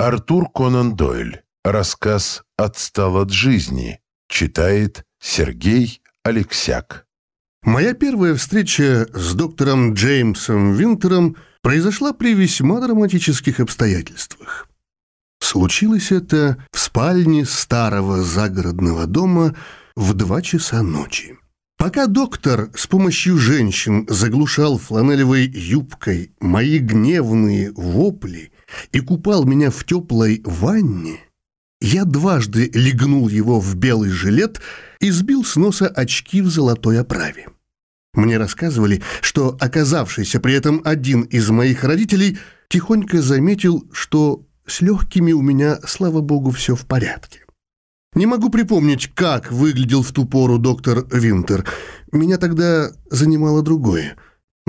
Артур Конан Дойль. Рассказ «Отстал от жизни». Читает Сергей Алексяк. Моя первая встреча с доктором Джеймсом Винтером произошла при весьма драматических обстоятельствах. Случилось это в спальне старого загородного дома в два часа ночи. Пока доктор с помощью женщин заглушал фланелевой юбкой мои гневные вопли и купал меня в теплой ванне, я дважды легнул его в белый жилет и сбил с носа очки в золотой оправе. Мне рассказывали, что оказавшийся при этом один из моих родителей тихонько заметил, что с легкими у меня, слава богу, все в порядке. Не могу припомнить, как выглядел в ту пору доктор Винтер. Меня тогда занимало другое.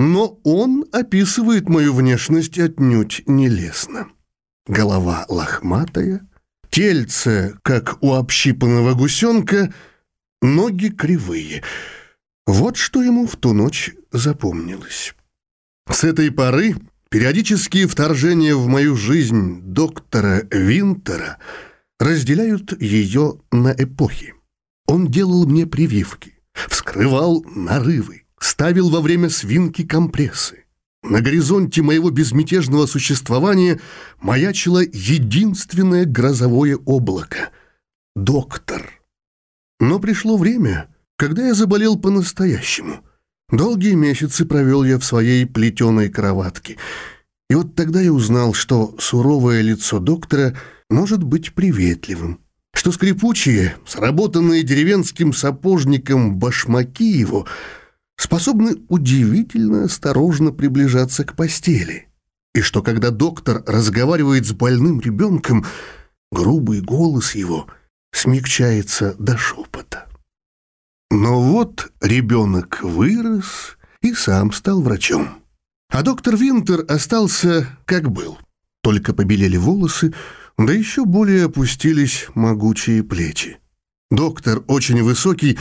Но он описывает мою внешность отнюдь нелестно. Голова лохматая, тельце, как у общипанного гусенка, ноги кривые. Вот что ему в ту ночь запомнилось. С этой поры периодические вторжения в мою жизнь доктора Винтера – разделяют ее на эпохи. Он делал мне прививки, вскрывал нарывы, ставил во время свинки компрессы. На горизонте моего безмятежного существования маячило единственное грозовое облако — доктор. Но пришло время, когда я заболел по-настоящему. Долгие месяцы провел я в своей плетеной кроватке. И вот тогда я узнал, что суровое лицо доктора — может быть приветливым, что скрипучие, сработанные деревенским сапожником башмаки его способны удивительно осторожно приближаться к постели, и что когда доктор разговаривает с больным ребенком, грубый голос его смягчается до шепота. Но вот ребенок вырос и сам стал врачом. А доктор Винтер остался как был. Только побелели волосы, да еще более опустились могучие плечи. Доктор очень высокий,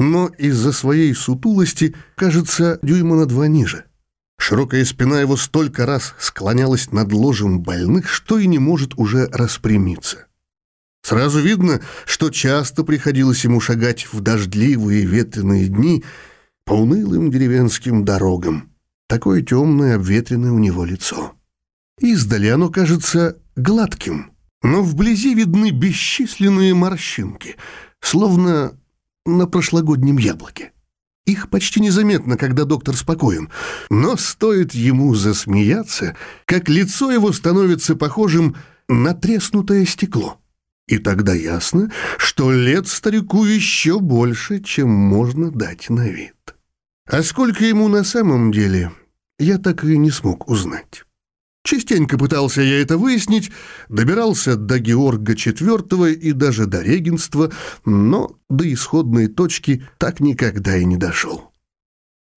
но из-за своей сутулости кажется дюйма на два ниже. Широкая спина его столько раз склонялась над ложем больных, что и не может уже распрямиться. Сразу видно, что часто приходилось ему шагать в дождливые ветреные дни по унылым деревенским дорогам. Такое темное обветренное у него лицо. Издали оно кажется гладким, но вблизи видны бесчисленные морщинки, словно на прошлогоднем яблоке. Их почти незаметно, когда доктор спокоен, но стоит ему засмеяться, как лицо его становится похожим на треснутое стекло. И тогда ясно, что лет старику еще больше, чем можно дать на вид. А сколько ему на самом деле, я так и не смог узнать. Частенько пытался я это выяснить, добирался до Георга IV и даже до регенства, но до исходной точки так никогда и не дошел.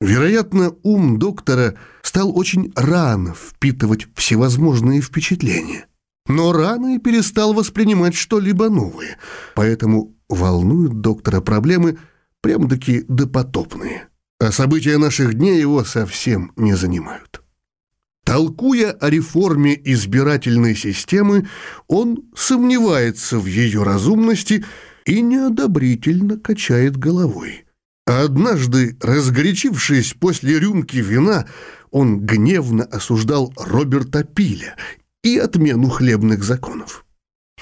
Вероятно, ум доктора стал очень рано впитывать всевозможные впечатления, но рано и перестал воспринимать что-либо новое, поэтому волнуют доктора проблемы прям-таки допотопные, а события наших дней его совсем не занимают. Толкуя о реформе избирательной системы, он сомневается в ее разумности и неодобрительно качает головой. А однажды, разгорячившись после рюмки вина, он гневно осуждал Роберта Пиля и отмену хлебных законов.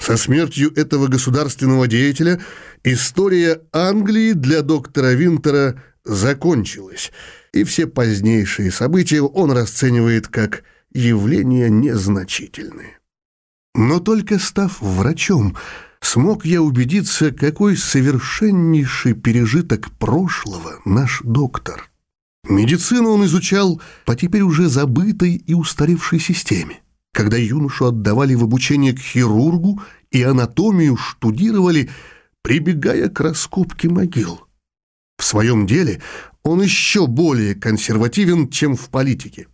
Со смертью этого государственного деятеля история Англии для доктора Винтера закончилась – и все позднейшие события он расценивает как явления незначительные. Но только став врачом, смог я убедиться, какой совершеннейший пережиток прошлого наш доктор. Медицину он изучал по теперь уже забытой и устаревшей системе, когда юношу отдавали в обучение к хирургу и анатомию штудировали, прибегая к раскопке могил. В своем деле он еще более консервативен, чем в политике.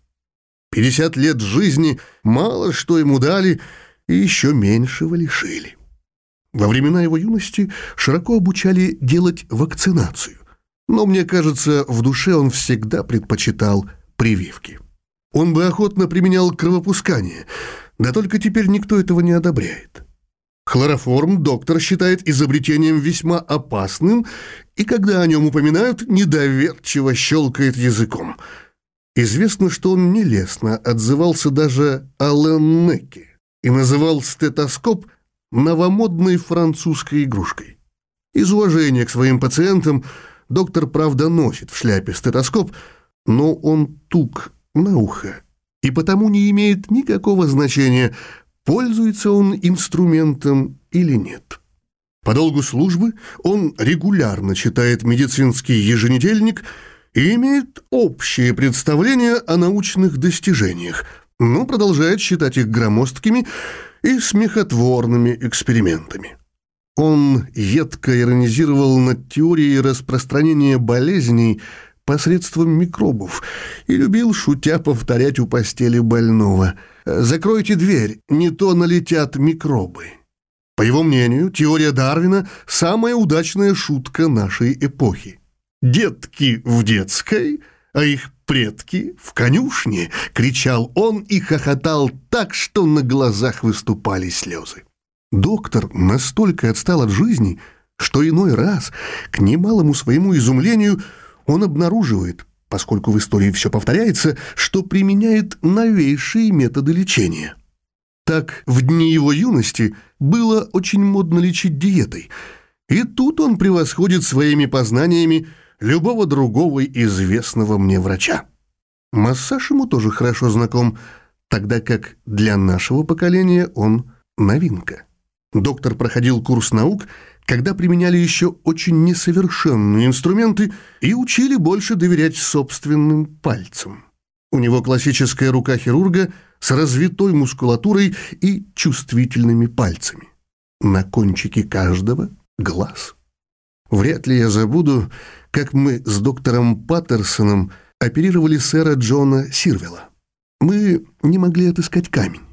50 лет жизни мало что ему дали и еще меньшего лишили. Во времена его юности широко обучали делать вакцинацию, но, мне кажется, в душе он всегда предпочитал прививки. Он бы охотно применял кровопускание, Да только теперь никто этого не одобряет. Хлороформ доктор считает изобретением весьма опасным, и когда о нем упоминают, недоверчиво щелкает языком. Известно, что он нелестно отзывался даже о Леннеке и называл стетоскоп новомодной французской игрушкой. Из уважения к своим пациентам доктор, правда, носит в шляпе стетоскоп, но он тук на ухо и потому не имеет никакого значения, пользуется он инструментом или нет. По долгу службы он регулярно читает медицинский еженедельник и имеет общее представление о научных достижениях, но продолжает считать их громоздкими и смехотворными экспериментами. Он едко иронизировал над теорией распространения болезней посредством микробов и любил, шутя, повторять у постели больного «Закройте дверь, не то налетят микробы». По его мнению, теория Дарвина – самая удачная шутка нашей эпохи. «Детки в детской, а их предки в конюшне!» – кричал он и хохотал так, что на глазах выступали слезы. Доктор настолько отстал от жизни, что иной раз, к немалому своему изумлению, он обнаруживает, поскольку в истории все повторяется, что применяет новейшие методы лечения. Так, в дни его юности было очень модно лечить диетой, и тут он превосходит своими познаниями любого другого известного мне врача. Массаж ему тоже хорошо знаком, тогда как для нашего поколения он новинка. Доктор проходил курс наук – когда применяли еще очень несовершенные инструменты и учили больше доверять собственным пальцам. У него классическая рука хирурга с развитой мускулатурой и чувствительными пальцами. На кончике каждого глаз. Вряд ли я забуду, как мы с доктором Паттерсоном оперировали сэра Джона Сирвела. Мы не могли отыскать камень.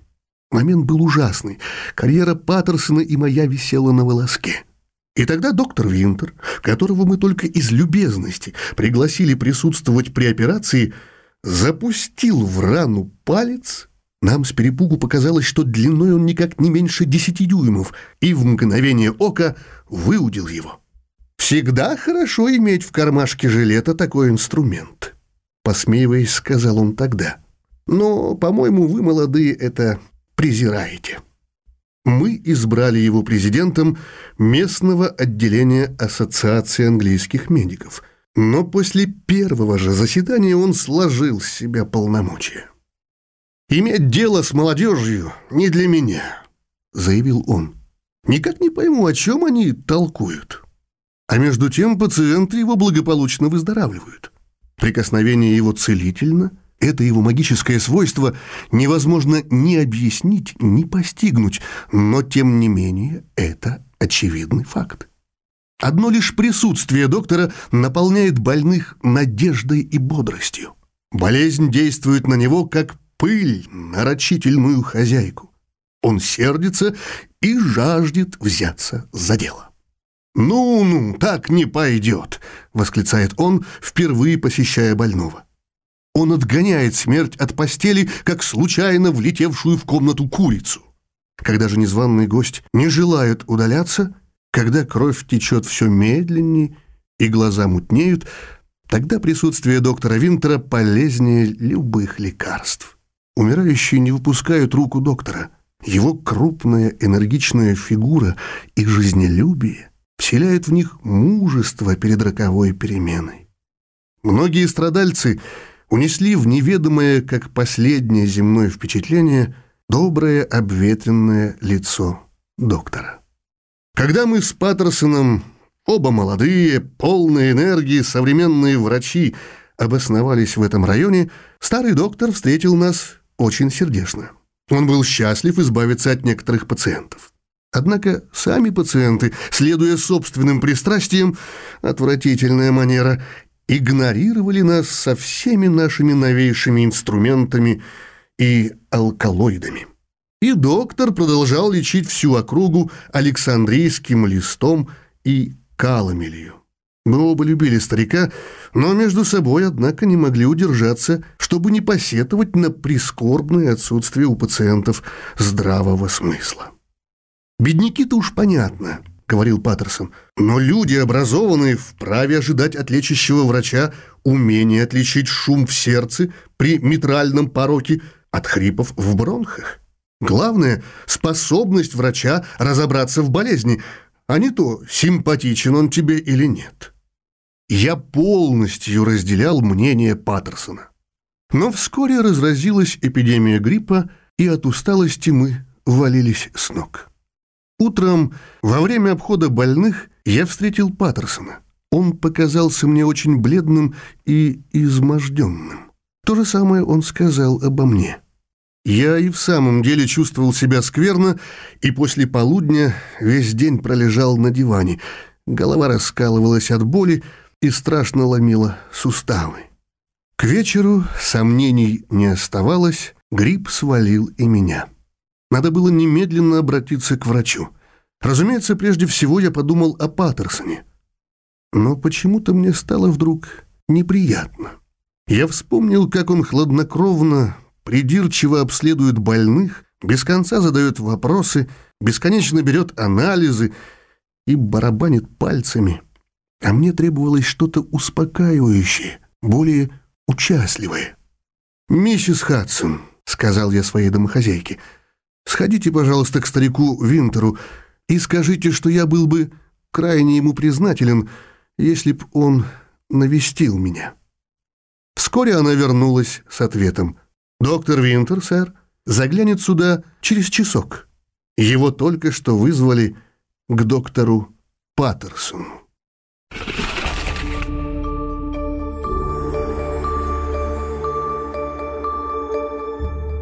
Момент был ужасный. Карьера Паттерсона и моя висела на волоске. И тогда доктор Винтер, которого мы только из любезности пригласили присутствовать при операции, запустил в рану палец. Нам с перепугу показалось, что длиной он никак не меньше десяти дюймов, и в мгновение ока выудил его. «Всегда хорошо иметь в кармашке жилета такой инструмент», — посмеиваясь, сказал он тогда. «Но, по-моему, вы, молодые, это презираете» мы избрали его президентом местного отделения Ассоциации английских медиков. Но после первого же заседания он сложил с себя полномочия. «Иметь дело с молодежью не для меня», — заявил он. «Никак не пойму, о чем они толкуют». А между тем пациенты его благополучно выздоравливают. Прикосновение его целительно — это его магическое свойство невозможно ни объяснить, ни постигнуть, но тем не менее это очевидный факт. Одно лишь присутствие доктора наполняет больных надеждой и бодростью. Болезнь действует на него как пыль на рачительную хозяйку. Он сердится и жаждет взяться за дело. «Ну-ну, так не пойдет!» — восклицает он, впервые посещая больного. Он отгоняет смерть от постели, как случайно влетевшую в комнату курицу. Когда же незваный гость не желает удаляться, когда кровь течет все медленнее и глаза мутнеют, тогда присутствие доктора Винтера полезнее любых лекарств. Умирающие не выпускают руку доктора. Его крупная энергичная фигура и жизнелюбие вселяют в них мужество перед роковой переменой. Многие страдальцы – унесли в неведомое, как последнее земное впечатление, доброе обветренное лицо доктора. Когда мы с Паттерсоном, оба молодые, полные энергии, современные врачи, обосновались в этом районе, старый доктор встретил нас очень сердечно. Он был счастлив избавиться от некоторых пациентов. Однако сами пациенты, следуя собственным пристрастиям, отвратительная манера, игнорировали нас со всеми нашими новейшими инструментами и алкалоидами. И доктор продолжал лечить всю округу Александрийским листом и каламелью. Мы оба любили старика, но между собой, однако, не могли удержаться, чтобы не посетовать на прискорбное отсутствие у пациентов здравого смысла. «Бедняки-то уж понятно», — говорил Паттерсон, «но люди, образованные, вправе ожидать от лечащего врача умения отличить шум в сердце при митральном пороке от хрипов в бронхах. Главное – способность врача разобраться в болезни, а не то, симпатичен он тебе или нет». Я полностью разделял мнение Паттерсона. Но вскоре разразилась эпидемия гриппа, и от усталости мы валились с ног. Утром, во время обхода больных, я встретил Паттерсона. Он показался мне очень бледным и изможденным. То же самое он сказал обо мне. Я и в самом деле чувствовал себя скверно, и после полудня весь день пролежал на диване. Голова раскалывалась от боли и страшно ломила суставы. К вечеру сомнений не оставалось, грипп свалил и меня. Надо было немедленно обратиться к врачу. Разумеется, прежде всего я подумал о Паттерсоне. Но почему-то мне стало вдруг неприятно. Я вспомнил, как он хладнокровно, придирчиво обследует больных, без конца задает вопросы, бесконечно берет анализы и барабанит пальцами. А мне требовалось что-то успокаивающее, более участливое. «Миссис Хадсон», — сказал я своей домохозяйке, — Сходите, пожалуйста, к старику Винтеру и скажите, что я был бы крайне ему признателен, если б он навестил меня». Вскоре она вернулась с ответом. «Доктор Винтер, сэр, заглянет сюда через часок. Его только что вызвали к доктору Паттерсону».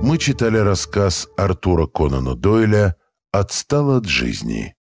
Мы читали рассказ Артура Конана Дойля «Отстал от жизни».